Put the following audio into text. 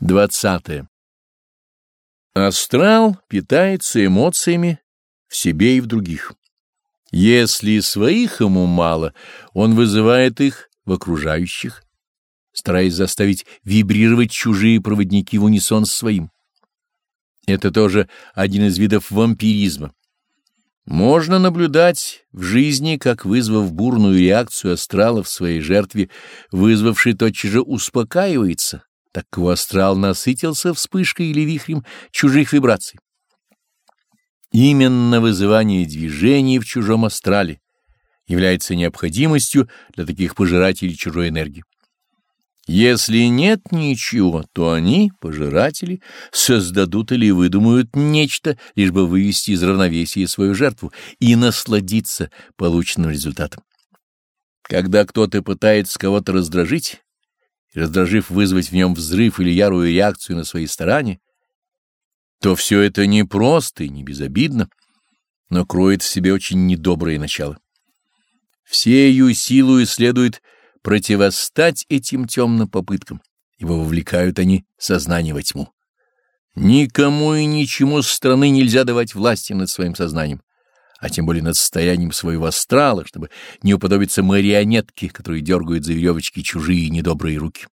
20. Астрал питается эмоциями в себе и в других. Если своих ему мало, он вызывает их в окружающих, стараясь заставить вибрировать чужие проводники в унисон с своим. Это тоже один из видов вампиризма. Можно наблюдать в жизни, как, вызвав бурную реакцию астрала в своей жертве, вызвавший тотчас же успокаивается, так его астрал насытился вспышкой или вихрем чужих вибраций. Именно вызывание движений в чужом астрале является необходимостью для таких пожирателей чужой энергии. Если нет ничего, то они, пожиратели, создадут или выдумают нечто, лишь бы вывести из равновесия свою жертву и насладиться полученным результатом. Когда кто-то пытается кого-то раздражить, раздражив вызвать в нем взрыв или ярую реакцию на свои старания, то все это не просто и не безобидно, но кроет в себе очень недоброе начало. Всею силою следует противостать этим темным попыткам, ибо вовлекают они сознание во тьму. Никому и ничему со стороны нельзя давать власти над своим сознанием, а тем более над состоянием своего астрала, чтобы не уподобиться марионетке, которые дергают за веревочки чужие недобрые руки.